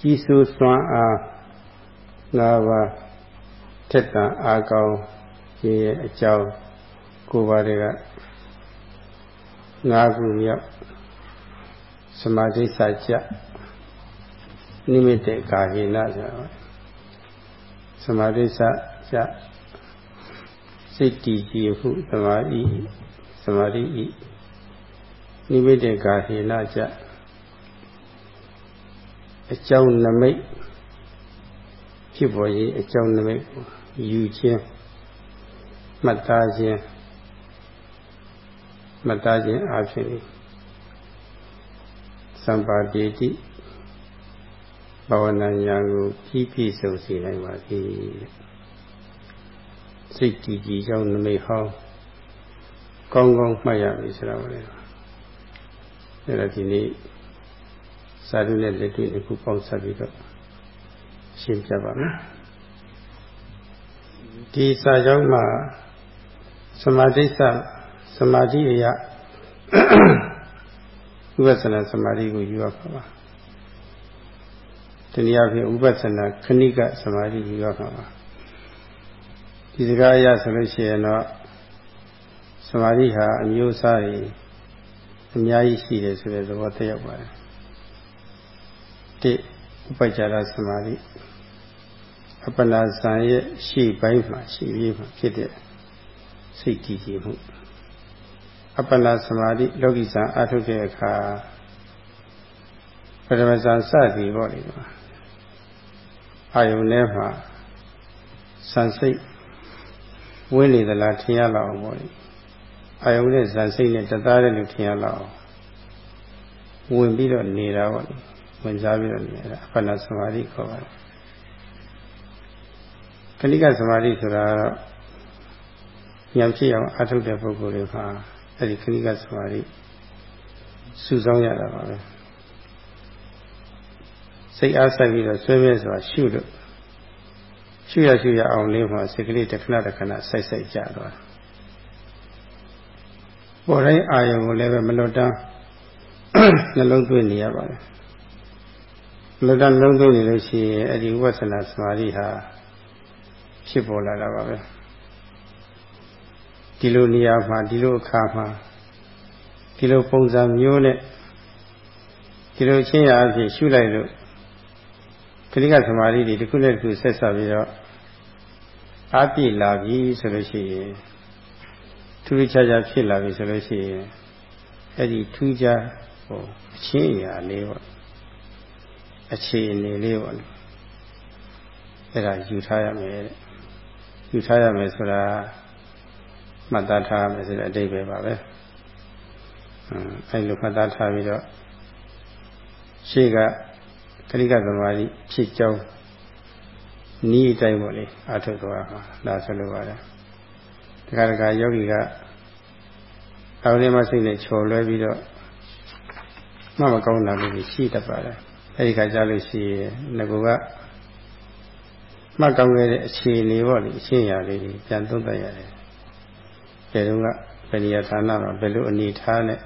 ကြီးစိုးစွမ်းအား၅ပါးထက်တန်အားကောင်းခြင်းရဲ့အကြောင်းကိုယ်ပါတွေက၅ခုမြောက်စမာဓိစာကြနိမိတ်ကာဟိနဆိုတော့စမာဓိစာကြစိတ်တည်ကြည်ဟုသမာဓိသမာဓိဤနိမိတ်ကာဟိနကြ အကြောင်းနမိတ်ဖြစ်ပေါ်ရေးအကြောင်းနမိတ်ယူခြင်းမှတ်သားခြင်းမှတ်သားခြင်းအဖြစ်သံပါတိတိဘာဝနာဉာဏ်ကိုပြီးပြည့်စုံစေနိုင်ပါသည်စိတ်တည်ကြည်ကြောင်းနမိတ်ဟောင်းကောင်းကောင်းမှတ်ရပြီဆိုတော့လေအဲ့ဒါဒီနေ့ စာရုနဲ့လက်တွေ့တစ်ခုပေါင်းဆက်ပြီးတော့ရှင်းပြပါမယ်ဒီစာကြောင်းမှာသမာဓိသသမာဓိအရာဥပဿနာသမာဓိကိုယူရပါပါတနည်းအားဖြင့်ဥပဿနာခဏိကသမာဓိယူရပါပါဒီစကားအရဆိုလို့ရှိရင်တော့သမာဓိဟာအမျိုးအစားတွေအများကြီးရှိတယ်ဆိုတဲ့သဘောသက်ရောက်ပါတယ် တိဥပကြရသမာဓိအပနာဇံရဲ့ရှေ့ပိုင်းမှာရှိပြီးမှဖြစ်တဲ့စိတ်တည်ကြည်မှုအပနာသမာဓိလောကီဇံအထုတ်တဲ့အခါပထမဇံစသည်ပေါ့လေအာယုန်ထဲမှာစံစိတ်ဝင်းနေသလားထင်ရလောက်အောင်ပေါ့လေအာယုန်နဲ့ဇံစိတ်နဲ့တသားတဲ့လူထင်ရလောက်အောင်ဝင်ပြီးတော့နေတာပေါ့လေ ဝင်စားပြီးတော့နေတာအပနာသမာဓိခေါ်ပါတယ်ခဏိကသမာဓိဆိုတာတော့ဉာဏ်ဖြစ်အောင်အထုတ်တဲ့ပုဂ္ဂိုလ်တွေမှာအဲ့ဒီခဏိကသမာဓိစုဆောင်းရတာပါပဲစိတ်အားဆိုင်ပြီးတော့ဆွဲမြဲဆိုတာရှုလို့ရှုရရှုရအောင်လေးမှာစိတ်ကလေးတစ်ခဏတစ်ခဏစိုက်စိုက်ကြသွားပေါ်တိုင်းအာယုံကိုလည်းပဲမလွတ်တမ်းနှလုံးသွင်းနေရပါတယ် မလွတ်တမ်းနှလုံးသွင်းနေလို့ရှိရင်အဲ့ဒီဝိပဿနာသမာဓိဟာဖြစ်ပေါ်လာတာပါပဲဒီလိုနေရာမှာဒီလိုအခါမှာဒီလိုပုံစံမျိုးနဲ့ဒီလိုချင်းရာအဖြစ်ရှုလိုက်လို့ခဏကသမာဓိတွေတစ်ခုနဲ့တစ်ခုဆက်ဆက်ပြီးတော့အားပြည့်လာပြီဆိုလို့ရှိရင်ထူးထူးခြားခြားဖြစ်လာပြီဆိုလို့ရှိရင်အဲ့ဒီထူးခြားဟိုအချင်းအရာလေးပေါ့ အခြေအနေလေးပေါ့အဲ့ဒါယူထားရမယ်တဲ့ယူထားရမယ်ဆိုတာမှတ်သားထားရမယ်ဆိုတဲ့အတိတ်ပဲပါပဲအဲလိုမှတ်သားထားပြီးတော့ရှေ့ကခရိကသမာဓိဖြစ်ကြောင်းနီးအတိုင်းပေါ့လေအထုတ်သွားမှာဒါဆိုလိုပါတယ်တခါတခါယောဂီကအောင်းထဲမှာစိတ်နဲ့ချော်လွဲပြီးတော့မှမကောင်းတာလို့ရှိတတ်ပါတယ် အဲဒီခါကြလို့ရှိရင်ငကူကမှတ်ကောင်းခဲ့တဲ့အခြေအနေပေါ့လေအချင်းရာလေးတွေပြန်သုံးသပ်ရတယ်။ဒီတုန်းကဗေဒိယဌာနမှာဘယ်လိုအနေထားနဲ့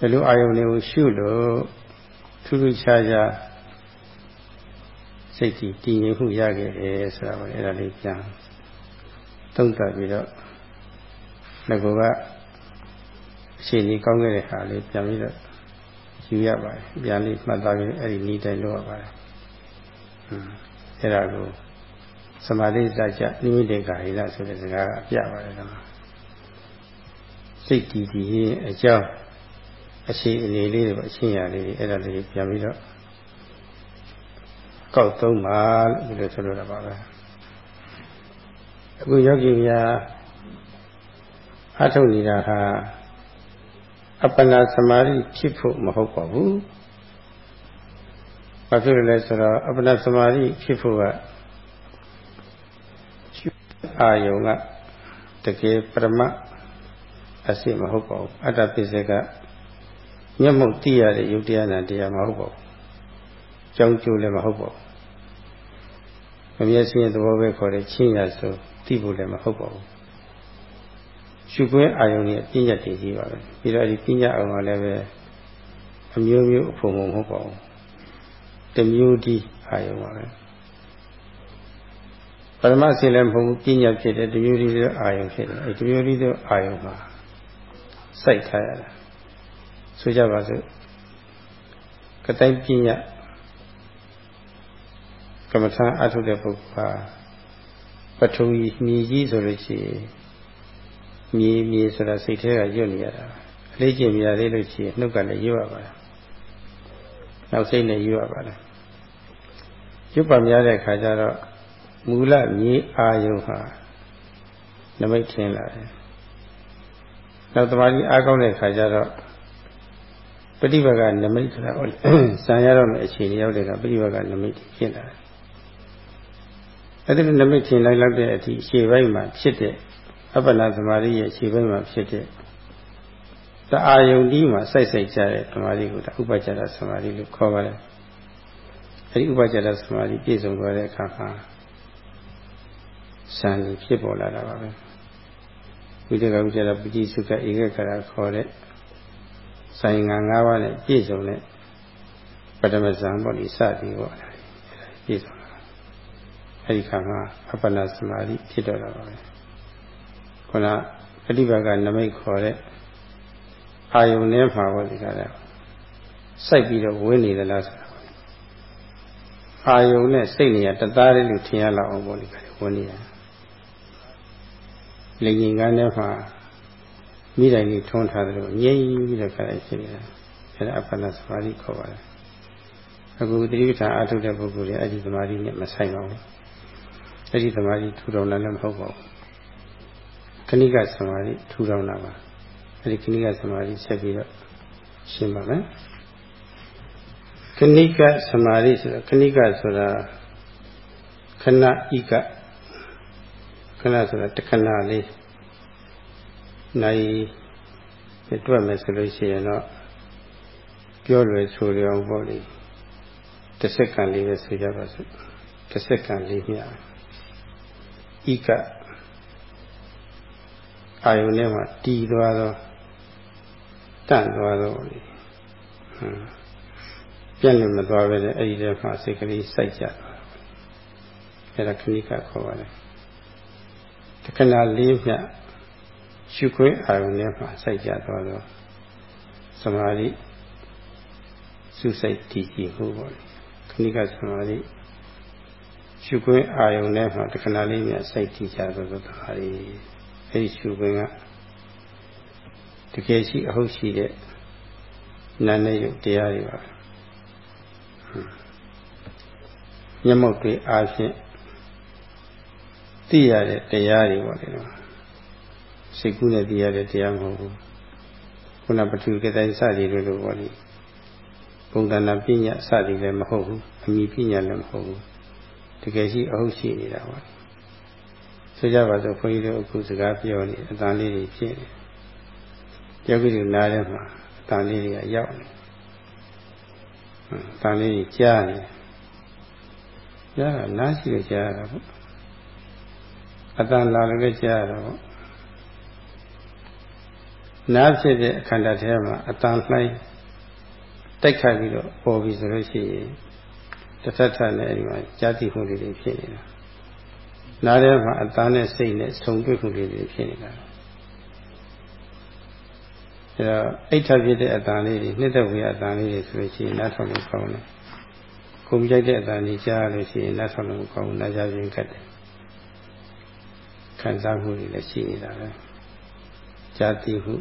ဘယ်လိုအာယုန်တွေကိုရှုလို့ထူးထူးခြားခြားစိတ်တည်တည်ငြိမ်မှုရခဲ့တယ်ဆိုတာပေါ့အဲ့ဒါလေးပြန်သုံးသပ်ပြီးတော့ငကူကအခြေအနေကောင်းခဲ့တဲ့ဟာလေးပြန်ပြီးတော့ ယူရပါတယ်ပြန်လေးမှတ်သားပြီးအဲ့ဒီဤတိုင်းလုပ်ရပါတယ်။ဟွန်းအဲ့ဒါကိုသမာဓိစကြနိမိတေကာဟိလဆိုတဲ့စကားကပြပါတယ်ကွာစိတ်တည်တည်ရင်အကြောင်းအခြေအနေလေးတွေအချင်းရာလေးတွေအဲ့ဒါလေးပြန်ပြီးတော့ကောက်သုံးပါလို့ဒီလိုဆိုလိုတာပါပဲအခုယောဂီများအထုတ်နေတာဟာ အပ္ပနာသမာဓိဖြစ်ဖို့မဟုတ်ပါဘူးဘာဖြစ်လို့လဲဆိုတော့အပ္ပနာသမာဓိဖြစ်ဖို့ကအာယုံကတကယ်ပရမအစစ်မဟုတ်ပါဘူးအတ္တပိစေကမျက်မှောက်သိရတဲ့ယုတ်တရားနာတရားမဟုတ်ပါဘူးကြောင်းကျိုးလည်းမဟုတ်ပါဘူးမမျက်စိရဲ့သဘောပဲခေါ်တဲ့ချင်းရဆိုသိဖို့လည်းမဟုတ်ပါဘူး ရှုခွဲအာယုံရဲ့ပညာတည်ကြီးပါပဲပြီးတော့ဒီပညာအောင်ကလည်းပဲအမျိုးမျိုးအဖို့မဟုတ်ပါဘူးတမျိုးဒီအာယုံပါပဲပရမဆင်းလည်းမဟုတ်ဘူးပညာဖြစ်တဲ့တမျိုးဒီသောအာယုံဖြစ်တယ်အဲတမျိုးဒီသောအာယုံမှာစိုက်ထားရတာဆိုကြပါစို့ကတိုင်းပညာကမ္မထာအထုတဲ့ပုဂ္ဂိုလ်ဟာပထဝီမြေကြီးဆိုလို့ရှိရင် မြေမြေဆိုတာစိတ်ထဲကရွတ်နေရတာအလေးကျင့်မြရလေးလို့ရှိရင်နှုတ်ကလည်းရွတ်ရပါလားနောက်စိတ်နဲ့ရွတ်ရပါလားရွတ်ပါများတဲ့ခါကျတော့မူလမြေအာယုဟာနမိတ်ထင်းလာတယ်နောက်တမားကြီးအားကောင်းတဲ့ခါကျတော့ပฏิဘာကနမိတ်ဆိုတာဟောဇံရတော့မယ့်အခြေအနေရောက်တဲ့ကပฏิဘာကနမိတ်ဖြစ်လာတယ်အဲ့ဒီနမိတ်ထင်လိုက်လောက်တဲ့အထိရှေ့ပိုင်းမှာဖြစ်တဲ့ အပ္ပနာသမာဓိရဲ့ရှေ့ပိုင်းမှာဖြစ်တဲ့တအာယုန်ဒီမှာစိုက်စိုက်ကြတဲ့သမာဓိကိုဒါဥပကြရသမာဓိလို့ခေါ်ပါတယ်အဲဒီဥပကြရသမာဓိပြည့်စုံသွားတဲ့အခါမှာစံကြီးဖြစ်ပေါ်လာတာပါပဲဝိတကဥကြရပတိစုကဧကကရာခေါ်တဲ့ဆိုင်ငံ၅ပါးနဲ့ပြည့်စုံတဲ့ပထမဇံပေါ့ဒီစသည်ပေါ့ပြည့်စုံလာအဲဒီခါမှာအပ္ပနာသမာဓိဖြစ်တော့တာပါပဲ ခုနပฏิဘာကနမိတ်ခေါ်တဲ့အာယုန်နဲ့မှာပေါ့ဒီကလည်းစိုက်ပြီးတော့ဝင်းနေသလားဆိုတာအာယုန်နဲ့စိတ်နေရတသားလေးလို့ထင်ရလောက်အောင်ပေါ့ဒီကလည်းဝင်းနေရတယ်လေငင်ကန်းထဲမှာမိတိုင်ကြီးထွန်းထားတယ်လို့ငြိမ့်ပြီးတော့ခါလိုက်ဖြစ်နေတာအဲဒါအပ္ပနာသမာဓိခေါ်ပါတယ်အခုသတိပဋ္ဌာန်အထုတ်တဲ့ပုဂ္ဂိုလ်တွေအဲ့ဒီသမာဓိနဲ့မဆိုင်ပါဘူးအဲ့ဒီသမာဓိထူထောင်လာလည်းမဟုတ်ပါဘူး ခဏိကသမာဓိထူထောင်လာပါအဲ့ဒီခဏိကသမာဓိဆက်ပြီးတော့ရှင်းပါမယ်ခဏိကသမာဓိဆိုတာခဏိကဆိုတာခဏဤကခဏဆိုတာတခဏလေးနိုင်တွက်မယ်ဆိုလို့ရှိရင်တော့ပြောလွယ်ဆိုရအောင်ပေါ့လေတစ်စက္ကန့်လေးပဲဆိုကြပါစို့တစ်စက္ကန့်လေးမျှဤက အာယုန်ထဲမှာတည်သွားတော့တန့်သွားတော့လေဟမ်ပြန့်လည်းမသွားပဲနဲ့အဲ့ဒီထဲမှာစိတ်ကလေးစိုက်ကြသွားအဲ့ဒါခဏိကခေါ်ပါတယ်တခဏလေးမျှရှုခွင့်အာရုံထဲမှာစိုက်ကြသွားတော့သမာဓိစုစိတ်တည်ကြည်မှုပေါ့လေခဏိကသမာဓိရှုခွင့်အာရုံထဲမှာတခဏလေးမျှစိုက်တည်ကြတော့သမာဓိ အဲဒီရှုခွင့်ကတကယ်ရှိအဟုတ်ရှိတဲ့နာနဲ့ရုပ်တရားတွေပါမျက်မှောက်တွေအားဖြင့်သိရတဲ့တရားတွေပေါ့လေနော်စိတ်ကူးနဲ့သိရတဲ့တရားမဟုတ်ဘူးခုနပထဝီကတိုင်းစသည်တွေလိုပေါ့လေပုံသဏ္ဍာန်ပညာစသည်လည်းမဟုတ်ဘူးအမိပညာလည်းမဟုတ်ဘူးတကယ်ရှိအဟုတ်ရှိနေတာပေါ့ ဆိုကြပါစို့ခွန်ကြီးတို့အခုစကားပြောနေအတန်လေးတွေဖြစ်နေယောဂီတို့နားထဲမှာအတန်လေးတွေကရောက်နေအတန်လေးကြီးကြားနေကြားတာနားရှိလို့ကြားရတာပေါ့အတန်လာလည်းကြားရတာပေါ့နားဖြစ်တဲ့အခန္ဓာထဲမှာအတန်လှိုင်းတိုက်ခတ်ပြီးတော့ပေါ်ပြီဆိုလို့ရှိရင်တစ်ထပ်ထပ်နဲ့အဲဒီမှာကြာတိမှုလေးတွေဖြစ်နေတာ နားထဲမှာအတန်နဲ့စိတ်နဲ့ဆုံတွေ့မှုလေးတွေဖြစ်နေတာအဲတော့အိဋ္ဌဖြစ်တဲ့အတန်လေးတွေနှစ်သက်ဝေအတန်လေးတွေဆိုလို့ရှိရင်နားထောင်လို့ကောင်းတယ်ခုံကြိုက်တဲ့အတန်ကြီးကြားလို့ရှိရင်နားထောင်လို့ကောင်းနားကြခြင်းကတ်တယ်ခံစားမှုတွေလည်းရှိနေတာပဲကြာတိဟု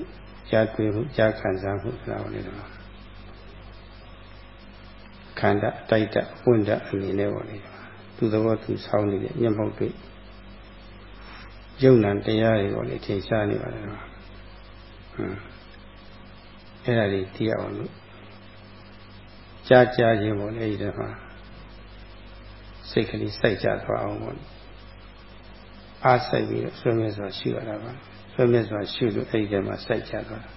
ကြာတွေ့မှုကြာခံစားမှုဆိုတာကိုလည်းတော့ခန္ဓာတိုက်တပွင့်တအနေနဲ့ပေါ့လေသူသဘောသူဆောင်းနေတဲ့မျက်မှောက်တွေ့ ယုံ nant တရားတွေပေါ့လေထင်ရှားနေပါတယ်ဟွန်းအဲ့ဒါတွေသိရအောင်လို့ကြားကြားခြင်းပေါ့လေအဲဒီမှာစိတ်ကလေးစိုက်ကြသွားအောင်ပေါ့အားစိုက်ပြီးတော့ဆွေးမြဲစွာရှိရတာပါဆွေးမြဲစွာရှိလို့အဲဒီထဲမှာစိုက်ကြသွားတာ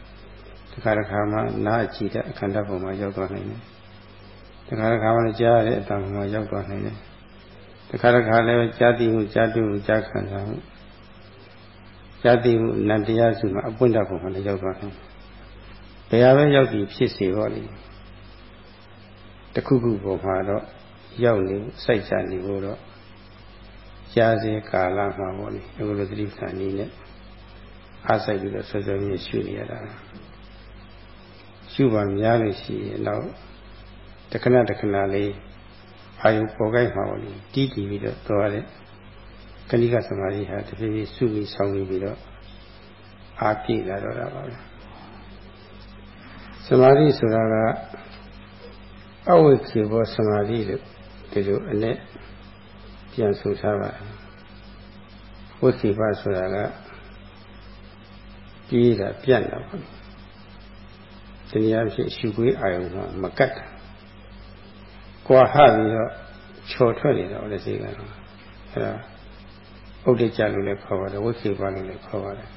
တခါတခါမှနားကြည့်တဲ့အခန္ဓာပုံမှာရောက်သွားနိုင်တယ်တခါတခါမှလည်းကြားရတဲ့အတန်မှာရောက်သွားနိုင်တယ်တခါတခါလည်းကြားသိမှုကြားတွေ့မှုကြားခံစားမှု ကြားသိမှုနန္တရားစုမှာအပွင့်တတ်ပုံမှာလည်းရောက်သွားနိုင်တယ်ဘယ်ဟာပဲရောက်ပြီးဖြစ်စေတော့လေတခုခုပေါ်မှာတော့ရောက်နေစိုက်ချနေဖို့တော့ရှားစေကာလမှာပေါ့လေအခုလိုသတိပဋ္ဌာန်နည်းနဲ့အားစိုက်ပြီးတော့ဆွဆွမြင့်ရှုနေရတာရှုပါများလို့ရှိရင်တော့တခဏတခဏလေးအာယုပေါ်ကိုက်မှာပေါ့လေတီးတီးပြီးတော့သွားတဲ့ ကဏိကသမာဓိဟာတဖြည်းဖြည်းစုပြီးဆောင်းပြီးတော့အားပြည့်လာတော့တာပါပဲသမာဓိဆိုတာကအဝိခေဘောသမာဓိလို့ဒီလိုအနဲ့ပြန်ဆိုထားပါတယ်ဝိခေဘဆိုတာကပြေးတာပြတ်တာပေါ့တရားဖြစ်ရှုခွေးအာယုံကမကတ်တာကွာဟပြီးတော့ချော်ထွက်နေတော့လက်စိကတော့အဲဒါ ဥဒိကြလို့လည်းခေါ်ပါတယ်ဝိခေဘလို့လည်းခေါ်ပါတယ်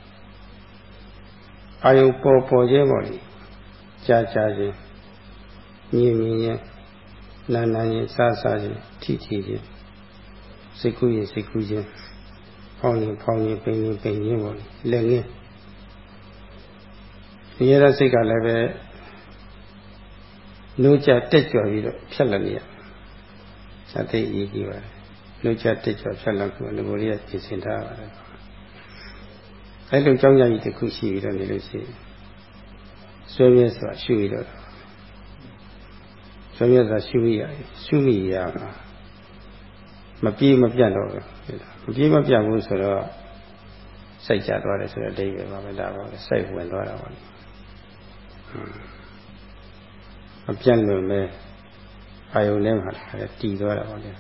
အာယုံပေါ်ပေါ်ခြင်းပေါ့လေကြာကြာခြင်းမြင်မြင်ခြင်းနာနာခြင်းစားစားခြင်းထိထိခြင်းစိတ်ကူးရင်စိတ်ကူးခြင်းဖောင်းရင်ဖောင်းရင်ပိန်ရင်ပိန်ခြင်းပေါ့လေလက်ငင်းဒီရတဲ့စိတ်ကလည်းပဲနှိုးကြတက်ကြွပြီးတော့ဖြတ်လက်နေရသတိအရေးကြီးပါတယ် နှိုးကြတက်ကြွဖြတ်လက်ကိုလူကိုယ်လေးကပြင်ဆင်ထားပါတယ်အဲလိုကြောင်းကြကြီးတစ်ခုရှိပြီးတော့နေလို့ရှိရင်ဆွေးမြဲဆိုတာရှုပြီးတော့ဆွေးမြဲဆိုတာရှုမိရရှုမိရမှာမပြေးမပြတ်တော့ဘူးမပြေးမပြတ်ဘူးဆိုတော့စိတ်ကြသွားတယ်ဆိုတော့အတိတ်ပဲပါပဲဒါပါပဲစိတ်ဝင်သွားတာပါမပြတ်လို့မဲအာယုန်ထဲမှာလည်းတည်သွားတာပါလေ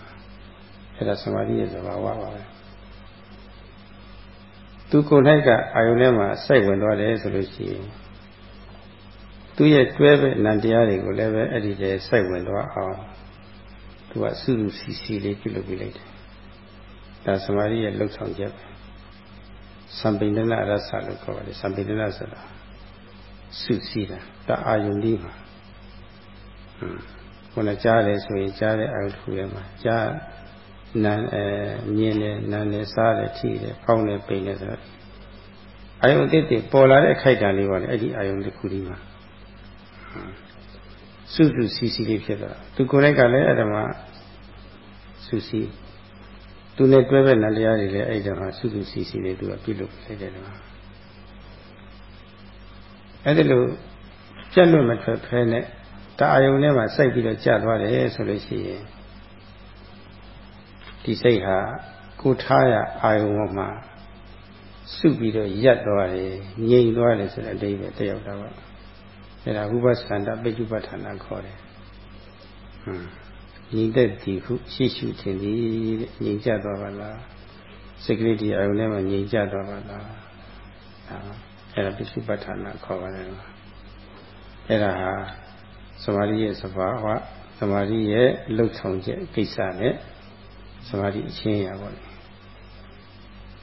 အဲ့ဒါသမာဓိရဲ့သဘာဝပါပဲသူကိုယ်၌ကအာယုန်ထဲမှာစိတ်ဝင်သွားတယ်ဆိုလို့ရှိရင်သူရဲ့တွဲပဲနံတရားတွေကိုလည်းပဲအဲ့ဒီတည်းစိတ်ဝင်သွားအောင်သူကစုစုစီစီလေးပြုလုပ်ပြလိုက်တယ်ဒါသမာဓိရဲ့လှုပ်ဆောင်ချက်ပဲသံပိဏနရသလို့ခေါ်ပါတယ်သံပိဏနဆိုတာစုစည်းတာတအာယုန်လေးမှာဟွန်းခုနကြားတယ်ဆိုရင်ကြားတဲ့အာယုန်တစ်ခုထဲမှာကြား နာအဲမြင်တယ်နားတယ်စားတယ်ထိတယ်ဖောင်းတယ်ပိန်တယ်ဆိုတော့အာယုန်အသစ်တွေပေါ်လာတဲ့အခိုက်အတန့်လေးပါလေအဲ့ဒီအာယုန်တစ်ခုဒီမှာစုစုစီစီလေးဖြစ်သွားသူကိုယ်တိုင်ကလည်းအဲ့ဒါမှစုစီသူနဲ့တွဲပဲနတရားတွေလည်းအဲ့ဒါမှစုစုစီစီလေးသူကပြုလုပ်လိုက်တယ်ကွာအဲ့ဒါလို့ပြတ်လွတ်မထွက်ဖဲနဲ့တအာယုံထဲမှာစိုက်ပြီးတော့ကြာသွားတယ်ဆိုလို့ရှိရင် ဒီစိတ်ဟာကိုထားရအာယုံပေါ်မှာစုပြီးတော့ရပ်သွားတယ်ငြိမ်သွားတယ်ဆိုတဲ့အတိတ်ပဲတယောက်တာပါအဲဒါဥပသန္တပိဋုပဋ္ဌာနာခေါ်တယ်ဟွန်းညီတဲ့ဒီခုရှိရှုခြင်းဒီတဲ့ငြိမ်ကြသွားပါလားစိတ်ကလေးဒီအယုံထဲမှာငြိမ်ကြသွားပါလားအဲဒါပိဋုပဋ္ဌာနာခေါ်ပါတယ်အဲဒါဟာသမာဓိရဲ့သဘာဝသမာဓိရဲ့လှုပ်ဆောင်ချက်ကိစ္စနဲ့ သမာဓိအချင်းရာပေါ့လေ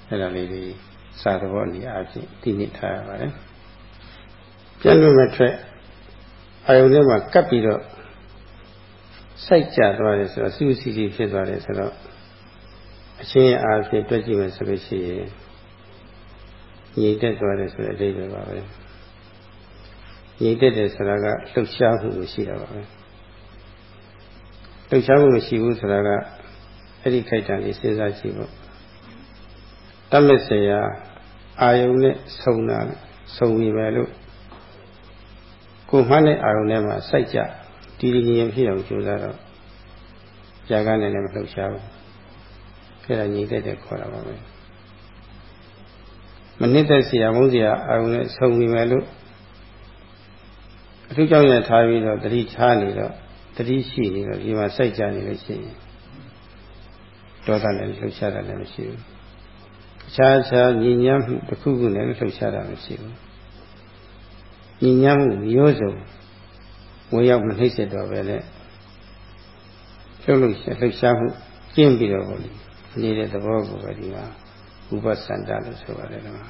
အဲဒါလေးတွေစာသဘောအနေအချင်းသိနေထားရပါတယ်ပြန်လို့မထွက်အာယုန်ထဲမှာကပ်ပြီးတော့စိုက်ကြသွားတယ်ဆိုတော့စုစီစီဖြစ်သွားတယ်ဆိုတော့အချင်းအားဖြင့်တွက်ကြည့်မယ်ဆိုလို့ရှိရင်ညီတက်သွားတယ်ဆိုတဲ့အဓိပ္ပာယ်ပါပဲညီတက်တယ်ဆိုတာကလှုပ်ရှားမှုရှိတာပါပဲလှုပ်ရှားမှုမရှိဘူးဆိုတာက အဲ့ဒီခိုက်တံလေးစဉ်းစားကြည့်ဖို့တတ်မဲ့စရာအာယုန်နဲ့ဆုံတာဆုံပြီပဲလို့ကိုမှန်းတဲ့အာရုံထဲမှာစိုက်ကြတည်တည်ငြိမ်ငြိမ်ဖြစ်အောင်ကြိုးစားတော့ကြာကနဲ့လည်းမလှုပ်ရှားဘူးအဲ့ဒါညီတဲ့တဲ့ခေါ်တာပါပဲမနစ်သက်စရာမုန်းစရာအာရုံနဲ့ဆုံနေမယ်လို့အထူးကြောင့်ရထားပြီးတော့တတိထားနေတော့တတိရှိနေတော့ဒီမှာစိုက်ကြနေလို့ရှိရင် ဒေါသနဲ့လှုပ်ရှားတာလည်းမရှိဘူးအခြားခြားညီညာမှုတစ်ခုခုနဲ့လှုပ်ရှားတာမရှိဘူးညီညာမှုမျိုးစုံဝင်ရောက်မနှိမ့်ဆက်တော့ပဲလေလှုပ်လို့လှုပ်ရှားမှုကျင့်ပြီးတော့ပေါ့လေနေတဲ့သဘောကိုပဲဒီမှာဥပသန္တလို့ဆိုပါတယ်ကွာ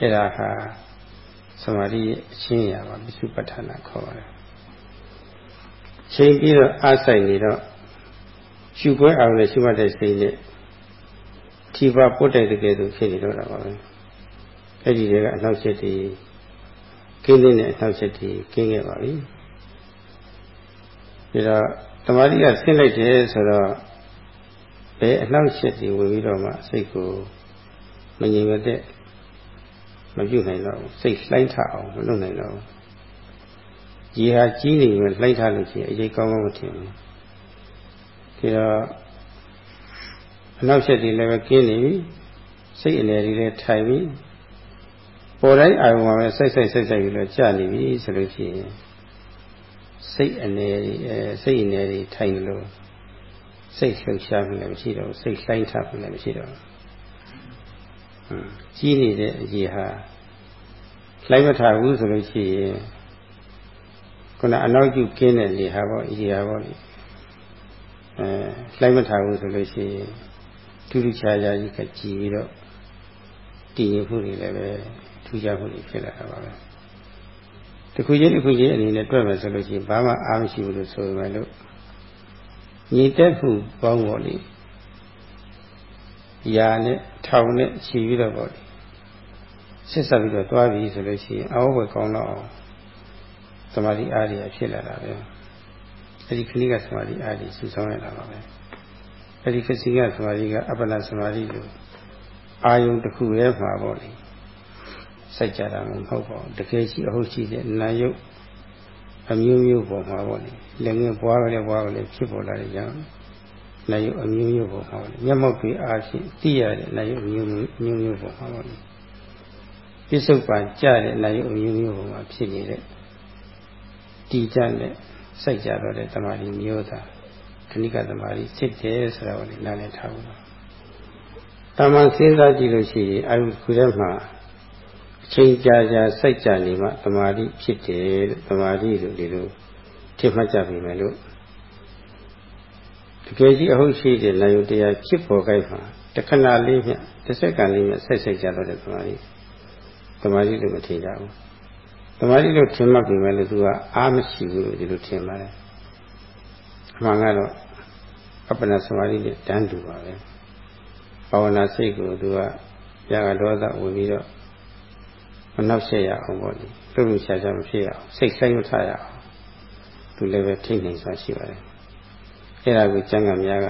အဲ့ဒါဟာသမာဓိရဲ့အချင်းအရာပါပစ္စုပ္ပထာနာခေါ်ပါတယ်ချိန်ပြီးတော့အားဆိုင်နေတော့ ရှုခွဲအောင်နဲ့ရှုမှတ်တဲ့စိတ်နဲ့ထိပါပုတ်တဲ့တကယ်သူဖြစ်နေတော့တာပါပဲအဲ့ဒီတွေကအနောက်ချက်တွေကင်းတဲ့အနောက်ချက်တွေကင်းခဲ့ပါပြီဒီတော့တမာတိကဆင်းလိုက်တယ်ဆိုတော့ဘယ်အနှောက်အယှက်တွေဝင်ပြီးတော့မှစိတ်ကိုမငြိမ်မသက်မပြုတ်နိုင်တော့ဘူးစိတ်လှိုင်းထအောင်မလုပ်နိုင်တော့ဘူးရေဟာကြီးနေရင်လှိုင်းထလို့ရှိရင်အရေးကောင်းကောင်းမထင်ဘူး ဒီတော့အနောက်ချက်တွေလည်းပဲကင်းနေပြီစိတ်အနေတွေလည်းထိုင်ပြီပေါ်တိုင်းအာရုံမှာပဲစိုက်စိုက်စိုက်စိုက်ပြီးတော့ကြာနေပြီဆိုလို့ရှိရင်စိတ်အနေတွေအဲစိတ်အနေတွေထိုင်လို့စိတ်လှုပ်ရှားမှုလည်းမရှိတော့ဘူးစိတ်လှိုင်းထမှုလည်းမရှိတော့ဘူးကြီးနေတဲ့အကြီးဟာလိုက်မထားဘူးဆိုလို့ရှိရင်ခုနအနောက်ကျကင်းတဲ့လေဟာပေါ့အကြီးဟာပေါ့လေ အဲလိုက်မထားဘူးဆိုလို့ရှိရင်ထူးထူးခြားခြားကြီးကကြည်ပြီးတော့တည်ငြိမ်မှုတွေလည်းပဲထူးခြားမှုတွေဖြစ်လာတာပါပဲတခုချင်းတခုချင်းအနေနဲ့တွေ့မယ်ဆိုလို့ရှိရင်ဘာမှအားမရှိဘူးလို့ဆိုရမယ်လို့ညီတက်မှုပေါင်းပေါ်လေရာနဲ့ထောင်နဲ့ခြီးပြီးတော့ပေါ့လေဆက်ဆက်ပြီးတော့သွားပြီဆိုလို့ရှိရင်အောဝယ်ကောင်းတော့သမာဓိအားတွေဖြစ်လာတာပဲ အဲဒီခဏိကသမာဓိအားတွေစုဆောင်းရတာပါပဲအဲဒီခစီကသမာဓိကအပ္ပလသမာဓိလို့အာယုံတစ်ခုရဲ့မှာပေါ့လေစိုက်ကြတာမဟုတ်ပါဘူးတကယ်ရှိအဟုတ်ရှိတဲ့နာယုတ်အမျိုးမျိုးပေါ်မှာပေါ့လေလည်းငယ်ပွားကြတဲ့ပွားကြတဲ့ဖြစ်ပေါ်လာတဲ့ကြောင့်နာယုတ်အမျိုးမျိုးပေါ်မှာပေါ့လေမျက်မှောက်ပြီးအားဖြင့်သိရတဲ့နာယုတ်အမျိုးမျိုးမျိုးပေါ်မှာပေါ့လေပြစ္ဆုတ်ပံကြတဲ့နာယုတ်အမျိုးမျိုးပေါ်မှာဖြစ်နေတဲ့တည်ကြတဲ့ စိုက်ကြတော့တဲ့တမာတိမျိုးသားခဏိကတမာတိစစ်တယ်ဆိုတာကိုလည်းနားလည်ထားဖို့တာမန်စဉ်းစားကြည့်လို့ရှိရင်အာယုခုထဲမှာအချိန်ကြာကြာစိုက်ကြနေမှတမာတိဖြစ်တယ်တမာတိလို့ဒီလိုထင်မှတ်ကြပြီမယ်လို့တကယ်ကြီးအဟုတ်ရှိတဲ့နာယုတရားဖြစ်ပေါ်ကြိုက်မှာတခဏလေးမြတစ်စက္ကန့်လေးမြဆက်ဆက်ကြတော့တဲ့တမာတိတမာတိလို့မထင်ကြဘူး တမာတိလို့ထင်မှတ်ပြီမယ်လို့သူကအားမရှိဘူးလို့ဒီလိုထင်ပါတယ်အမှန်ကတော့အပ္ပနာသမာဓိနဲ့တန်းတူပါပဲဘာဝနာစိတ်ကိုသူကရာဂဒေါသဝင်ပြီးတော့မနှောက်ရှက်ရအောင်ပေါ့လေလှုပ်လှုပ်ရှားရှားမဖြစ်ရအောင်စိတ်ဆိုင်မထရအောင်သူလည်းပဲထိနေစွာရှိပါတယ်အဲ့ဒါကိုကျမ်းဂန်များက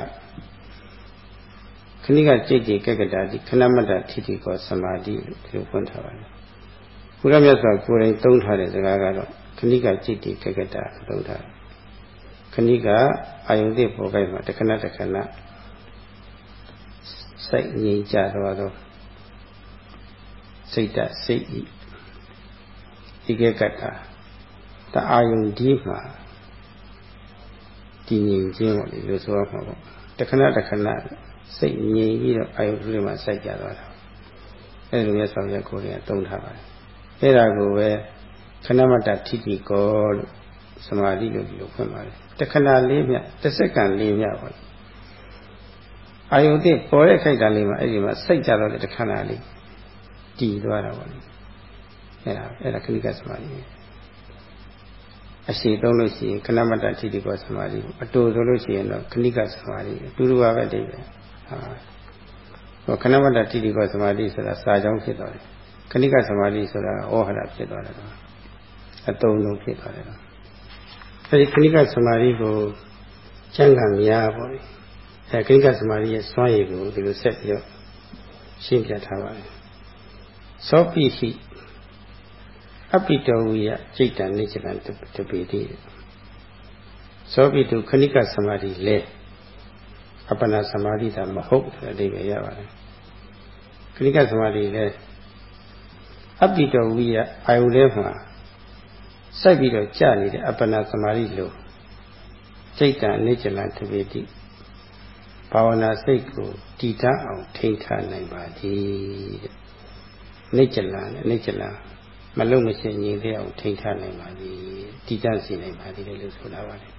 ခဏိကကြိတ်ကြိတ်ကက်ကတာဒီခဏမတ္တထိတိကောသမာဓိလို့ဒီလိုဖွင့်ထားပါတယ်ဘု ရားမြတ်စွာကိုယ်တိုင်သုံးထားတဲ့စကားကတော့ခဏိကကြိတ်ကြိတ်ကက်ကတာသုံးထားတယ်ခဏိကအာယုန်တိပေါ်ကိုက်မှာတခဏတခဏစိတ်ငြိမ်ကြတော့တော့စိတ်တစိတ်ဤဒီကကတာတအာယုန်ဒီမှာတည်ငြိမ်ခြင်းပေါ့လေလို့ဆိုရမှာပေါ့တခဏတခဏစိတ်ငြိမ်ပြီးတော့အာယုန်ဒီမှာစိုက်ကြတော့တာအဲလိုမျိုးဆောင်ရွက်ကိုယ်ကတုံးထားပါတယ် အဲဒါကိုပဲခဏမတ္တထိတိကောလို့သမာဓိလို့ဒီလိုဖွင့်ပါတယ်တခဏလေးမြတစ်စက္ကန့်လေးမြပါအာယုတိပေါ်တဲ့ခိုက်တာလေးမှာအဲ့ဒီမှာစိတ်ကြတော့တဲ့တခဏလေးတည်သွားတာပေါ့လေအဲ့ဒါအဲ့ဒါခဏိကသမာဓိအရှိသုံးလို့ရှိရင်ခဏမတ္တထိတိကောသမာဓိအတူဆိုလို့ရှိရင်တော့ခဏိကသမာဓိအတူတူပါပဲတိပဲဟာဟောခဏမတ္တထိတိကောသမာဓိဆိုတာစာကြောင်းဖြစ်သွားတယ် ခဏိကသမာဓိဆိုတာဩဟရဖြစ်သွားတယ်အတုံးလုံးဖြစ်သွားတယ်အဲဒီခဏိကသမာဓိကိုကျမ်းဂန်များပေါ့လေအဲခဏိကသမာဓိရဲ့စွမ်းရည်ကိုဒီလိုဆက်ပြီးတော့ရှင်းပြထားပါတယ်သောပိဟိအပိတောဝိယစိတ်တံနိစ္စကံတပိတိသောပိတုခဏိကသမာဓိလဲအပ္ပနာသမာဓိသာမဟုတ်တဲ့အဓိပ္ပာယ်ရပါတယ်ခဏိကသမာဓိလဲ အပိတောဝိယအာယုလဲမှာစိုက်ပြီးတော့ကြာနေတဲ့အပ္ပနာသမာဓိလို့စိတ်တံအနိစ္စလံတပိတိဘာဝနာစိတ်ကိုတည်ထားအောင်ထိန်းထားနိုင်ပါသည်တဲ့နိစ္စလံနိစ္စလံမလုံးမရှင်ညီသေးအောင်ထိန်းထားနိုင်ပါသည်တည်တတ်စေနိုင်ပါသည်လို့ဆိုတာပါတယ်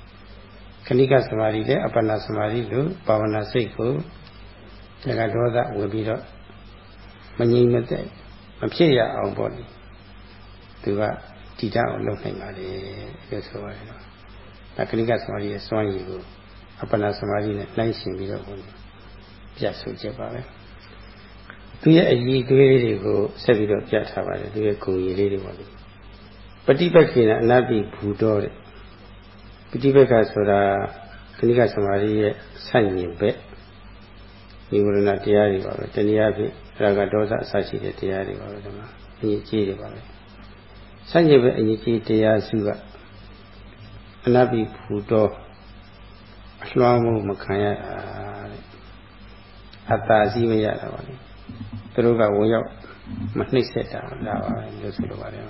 ခဏိကသမာဓိနဲ့အပ္ပနာသမာဓိလို့ဘာဝနာစိတ်ကိုတက္ကဒေါသဝင်ပြီးတော့မငြိမ်မသက် မဖြစ်ရအောင်ပေါ့လေသူကတည်တတ်အောင်လုပ်နိုင်ပါလေလို့ဆိုရတယ်နော်ဒါခဏိကသမာဓိရဲ့စွမ်းရည်ကိုအပ္ပနာသမာဓိနဲ့နှိုင်းရှင်ပြီးတော့ဘုန်းပြဆိုချက်ပါပဲသူရဲ့အည်သွေးတွေကိုဆက်ပြီးတော့ပြထားပါတယ်သူရဲ့ဂုဏ်ရည်လေးတွေပေါ့လေပฏิပတ်ခေနအနတ္တိဘူတော်တဲ့ပฏิပက္ခဆိုတာခဏိကသမာဓိရဲ့ဆန့်ကျင်ဘက်ဒီဝရဏတရားတွေပါပဲတနည်းအားဖြင့် ရာဂဒေါသအစရှိတဲ့တရားတွေပါပဲဒီမှာအညီကြီးတွေပါပဲဆန့်ကျင်ဘက်အညီကြီးတရားစုကအနပိဖူတော်အလွှမ်းမှုမခံရတာတဲ့အတ္တစီမရတာပါလေသူတို့ကဝင်ရောက်မနှိမ့်ဆက်တာဒါပါပဲလို့ဆိုလိုပါတယ်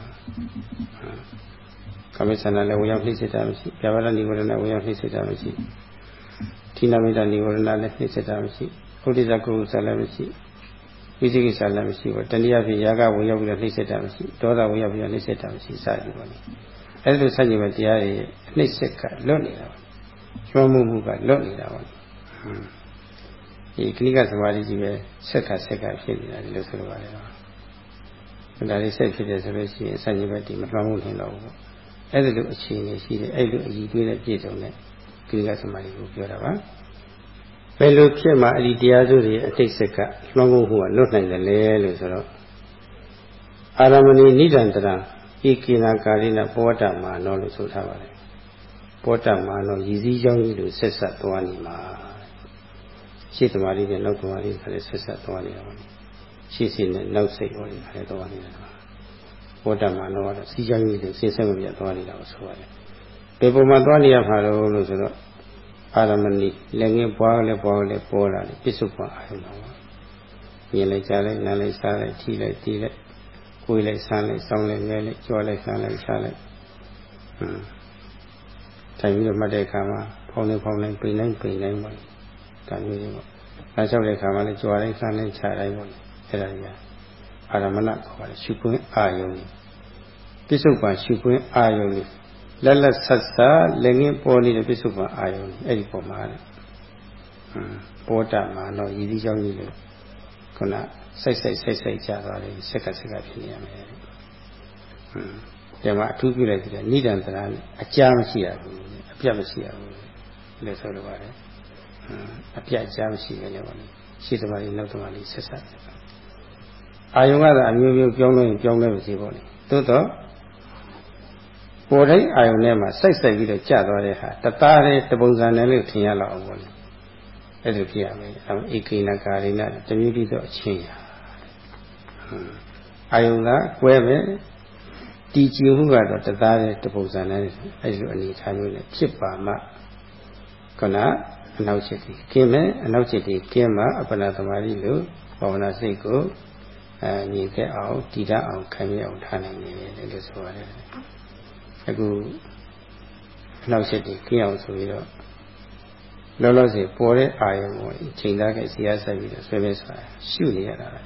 ကာမိသနာလည်းဝင်ရောက်နှိမ့်ဆက်တာမရှိပြဘာရဏိဝရဏဝင်ရောက်နှိမ့်ဆက်တာမရှိဌိနမိတ္တနိဝရဏလည်းနှိမ့်ဆက်တာမရှိဘုဒ္ဓဇကုသလည်းမရှိ ဝိသိကိစ္စလည်းမရှိဘူးတဏှာဖြင့်ယာကဝင်ရောက်ပြီးတော့နှိမ့်ဆက်တာမရှိဒေါသဝင်ရောက်ပြီးတော့နှိမ့်ဆက်တာမရှိစသည်ပါလေအဲဒီလိုဆက်ကြည့်မဲ့တရားတွေနှိမ့်ဆက်ကလွတ်နေတာပါကျွမ်းမှုမှုကလွတ်နေတာပါဒီကလိကသမာဓိကြီးပဲဆက်ကဆက်ကဖြစ်နေတာဒီလိုဆိုလိုပါတယ်တော့ဒါလေးဆက်ဖြစ်တယ်ဆိုလို့ရှိရင်အစကြီးပဲဒီမလွှမ်းမိုးနိုင်တော့ဘူးအဲ့ဒီလိုအခြေအနေရှိတယ်အဲ့ဒီလိုအည်သွေးနဲ့ပြည့်စုံတဲ့ကလိကသမာဓိကိုပြောတာပါ ဘယ်လိုဖြစ်မှအဒီတရားစုတွေအတိတ်ဆက်ကလွှမ်းမိုးမှုကလွတ်နိုင်တယ်လဲလို့ဆိုတော့အာရမဏိနိဒန္တရဤကိနာကာရိနပောတမာနောလို့ဆိုထားပါတယ်ပောတမာနောရည်စည်းကြောင်းကြီးလို့ဆက်ဆက်သွားနေမှာရှေ့သမားလေးနဲ့နောက်သမားလေးကလည်းဆက်ဆက်သွားနေတာပါရှေ့စိတ်နဲ့နောက်စိတ်ဟောဒီခါလေးသွားနေတာပောတမာနောကတော့စီးကြောင်းကြီးလို့စဉ်ဆက်မပြတ်သွားနေတာကိုဆိုရတယ်ဘယ်ပုံမှာသွားနေရမှာလို့လို့ဆိုတော့ အာရမဏိလည်းငင်းပွားလည်းပွားလည်းပေါ်လာတယ်ပြစ္ဆုတ်ပွားအာရုံပါမြင်လိုက်ကြားလိုက်နားလိုက်စားလိုက်ထိလိုက်တီးလိုက်ကိုယ်လိုက်ဆန်းလိုက်စောင်းလိုက်မြဲလိုက်ကြွားလိုက်ဆန်းလိုက်စားလိုက်ဟမ်ထိုင်ပြီးတော့မှတ်တဲ့အခါမှာဖောင်းနေဖောင်းနေပိန်တိုင်းပိန်တိုင်းပေါ့ဒါမျိုးတွေပေါ့ဒါလျှောက်တဲ့အခါမှာလည်းကြွားလိုက်ဆန်းလိုက်ခြားလိုက်ပေါ့အဲ့ဒါကြီးအာရမဏခေါ်တယ်ရှုခွင့်အာယုံပြစ္ဆုတ်ပံရှုခွင့်အာယုံ လက်လက်ဆက်ဆက်လည်းငင်းပေါ်နေတဲ့ပြစ္ဆုတ်ပံအာယုံအဲ့ဒီပုံမှာလေဟမ်ပောတမှာတော့ရည်စည်းကြောင်းကြီးလို့ခုနစိုက်စိုက်စိုက်စိုက်ကြသွားတယ်ဆက်ကဆက်ကဖြစ်နေရမယ်ဟွန်းဒီမှာအထူးပြုလိုက်တယ်နိဒံတရာအကြာမရှိရဘူးအပြတ်မရှိရဘူးလို့ဆိုလိုပါတယ်ဟွန်းအပြတ်အကြာမရှိဘဲနဲ့ပါလေရှေ့သမားလေးနောက်သမားလေးဆက်ဆက်အာယုံကတော့အမျိုးမျိုးပြောင်းလဲပြောင်းလဲပါစေပေါ့လေသို့တော့ ပေါ်တိုင်းအာယုံထဲမှာစိုက်စိုက်ပြီးတော့ကြာသွားတဲ့ဟာတသားတည်းတပုံစံနဲ့လို့ထင်ရလောက်အောင်ပေါ့လေအဲ့လိုဖြစ်ရမယ်အဲဧကိနကာရိနတမျိုးပြီးတော့အချင်းရအာယုံကကွဲပဲတည်ကြည်မှုကတော့တသားတဲ့တပုံစံနဲ့အဲ့ဒီလိုအနေထားမျိုးနဲ့ဖြစ်ပါမှခဏအနောက်ချက်ဒီကင်းမယ်အနောက်ချက်ဒီကင်းမှအပ္ပနာသမารိလို့ဘာဝနာစိတ်ကိုအဲညီခဲ့အောင်တည်တတ်အောင်ခံရအောင်ထားနိုင်တယ်လို့ဆိုရတယ် အခုအနောက်ချက်ဒီကင်းအောင်ဆိုပြီးတော့လောလောဆယ်ပေါ်တဲ့အာယုံကိုချိန်သားခဲ့စီရဆိုင်ပြီးတော့ဆွဲမဲဆိုတာရှုနေရတာပဲ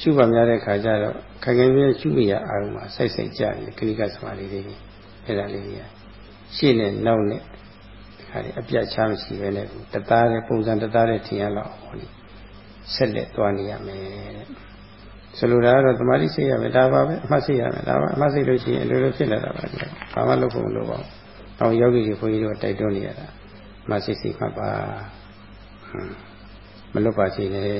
ရှုပါများတဲ့ခါကျတော့ခိုင်ခိုင်မြဲရှုမိရအာရုံမှာစိုက်စိုက်ကြတယ်ခဏိကသမားလေးတွေအဲ့ဒါလေးကြီးရှေ့နဲ့နောက်နဲ့ဒီခါလေးအပြတ်ချမရှိပဲနဲ့တသားတဲ့ပုံစံတသားတဲ့ထင်ရလောက်ဟောဒီဆက်လက်သွားနေရမယ်တဲ့ ဆိုလိုတာကတော့သမာဓိစိတ်ရမယ်ဒါပါပဲအမှတ်စိတ်ရမယ်ဒါပါအမှတ်စိတ်လို့ရှိရင်အလိုလိုဖြစ်လာတာပါဘာမှလုပ်ဖို့မလိုပါဘူး။အောင်ယောဂီကြီးခွန်ကြီးတို့တိုက်တွန်းနေရတာ။မစိတ်စိတ်မှတ်ပါ။မလွတ်ပါစေနဲ့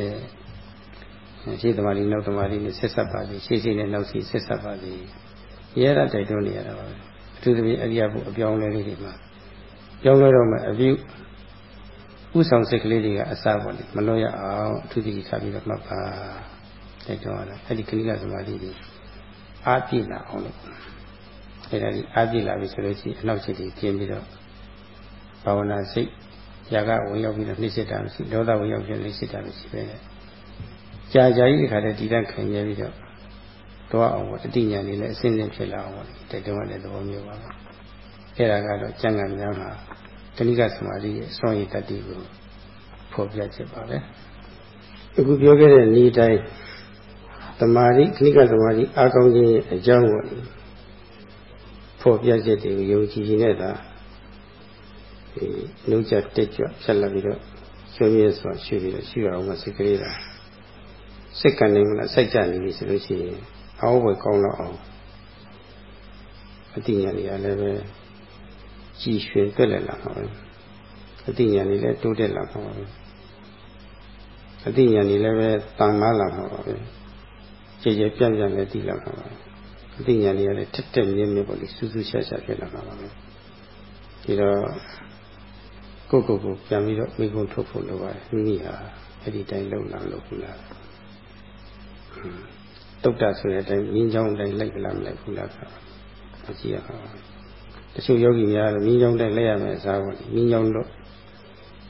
ရှေ့သမားလေးနောက်သမားလေးနဲ့ဆက်ဆက်ပါစေရှေ့ရှေ့နဲ့နောက်စီဆက်ဆက်ပါစေရဲရတိုက်တွန်းနေရတာပါပဲအထူးသဖြင့်အရိယာဘုအပြောင်းလဲလေးတွေမှာပြောင်းလဲတော့မှအပြုဥဆောင်စိတ်ကလေးတွေကအစားပေါ်လေမလွတ်ရအောင်အထူးသဖြင့်ထားပြီးတော့မှတ်ပါ တိုက်တွန်းရတာအဲ့ဒီကလိကသမားလေးတွေအားပြည့်လာအောင်လို့အဲ့ဒါကြီးအားပြည့်လာပြီဆိုလို့ရှိရင်အနောက်စိတ်တွေကျင်းပြီးတော့ဘာဝနာစိတ်ຢာကဝင်ရောက်ပြီးတော့နှိစ္စတာမရှိဒေါသဝင်ရောက်ပြီးနှိစ္စတာမရှိပဲနဲ့ကြာကြာကြီးဒီခါတည်းဒီတန်းခံရပြီးတော့တော့အောင်ပေါ့တတိညာလေးလည်းအစင်းစင်းဖြစ်လာအောင်ပေါ့တိုက်တွန်းရတဲ့သဘောမျိုးပါပဲအဲ့ဒါကတော့ကျန်ကံများမှာတဏိကသမာဓိရဲ့စွန့်ရည်တတ္တိကိုဖော်ပြချက်ပါပဲအခုပြောခဲ့တဲ့ဤတိုင်း သမာဓိခဏိကသမာဓိအာကောင်းခြင်းရဲ့အကြောင်းပေါ့ဖော်ပြချက်တွေကိုယုံကြည်နေတဲ့သာဒီနှုတ်ချက်တက်ကြွဖြတ်လာပြီးတော့ရွှေမြဲစွာရှုပြီးတော့ရှုရအောင်မစိတ်ကလေးတာစိတ်ကနေမလားစိုက်ကြနေပြီဆိုလို့ရှိရင်အောင်းဝယ်ကောင်းတော့အောင်အတိညာတွေကလည်းပဲကြည်ရွှင်ပြက်လက်လာမှာပဲအတိညာတွေလည်းတိုးတက်လာမှာပဲအတိညာတွေလည်းပဲတန်မားလာမှာပါပဲ ကြည်ကြည်ပြန့်ပြန့်လည်းတည်လာမှာပါအတိညာတွေကလည်းထက်ထက်မြင့်မြင့်ပေါ့လေစူးစူးရှာရှာဖြစ်လာမှာပါပဲဒီတော့ကိုယ့်ကိုယ်ကိုပြန်ပြီးတော့မိကုံထုတ်ဖို့လိုပါတယ်မိမိဟာအဲ့ဒီတိုင်းလုံလာလို့ခုလားတုတ်တာဆိုတဲ့အတိုင်းမြင်းချောင်းတိုင်းလိုက်ကြလားမလိုက်ဘူးလားဆိုအကြည့်ရအောင်တချို့ယောဂီများတော့မြင်းချောင်းတိုင်းလိုက်ရမယ်အစားပေါ့မြင်းချောင်းတော့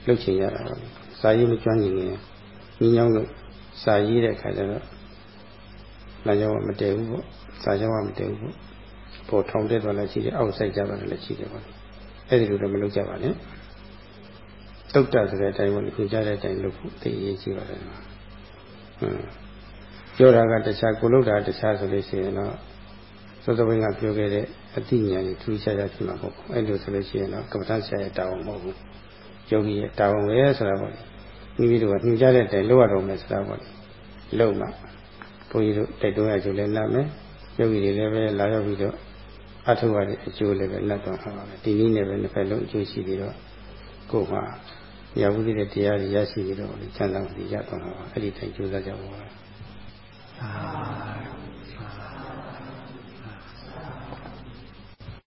လှုပ်ချင်ရတာပေါ့စာရေးမကျွမ်းကျင်ရင်မြင်းချောင်းလို့စာရေးတဲ့အခါကျတော့ လမ်းကြောင်းကမတည်ဘူးပေါ့စာကြောင်းကမတည်ဘူးပေါ့ပေါ်ထောင်တက်သွားလည်းရှိတယ်အောက်ဆိုင်ကြသွားလည်းရှိတယ်ပေါ့အဲ့ဒီလိုတော့မလုပ်ကြပါနဲ့တုတ်တဆိုတဲ့အတိုင်းပေါ့ခုကြားတဲ့အတိုင်းလုပ်ဖို့သိရေးကြည့်ပါတယ်ဟွန်းပြောတာကတခြားကိုလုတ်တာတခြားဆိုလို့ရှိရင်တော့သောသဘင်ကပြောခဲ့တဲ့အသိဉာဏ်ကြီးထူးခြားခြားဖြစ်မှာပေါ့အဲ့လိုဆိုလို့ရှိရင်တော့ကမ္ဘာတဆရာရဲ့တာဝန်မဟုတ်ဘူးယောဂီရဲ့တာဝန်ပဲဆိုတာပေါ့မိမိတို့ကညှိကြတဲ့အတိုင်းလုပ်ရတော့မယ်ဆိုတာပေါ့လုပ်မှ ဘုန်းကြီးတို့တိုက်တွန်းရကြလဲနားမယ်ယောဂီတွေလည်းပဲလာရောက်ပြီးတော့အထုရတဲ့အကျိုးလည်းပဲလက်တော်မှာပါပဲဒီနည်းနဲ့ပဲတစ်ဖက်လုံးအကျိုးရှိပြီးတော့ကိုယ်မှာရဝုဒိတဲ့တရားတွေရရှိပြီးတော့ချမ်းသာမှုရတော့မှာပါအဲ့ဒီတိုင်ကြိုးစားကြပါဦး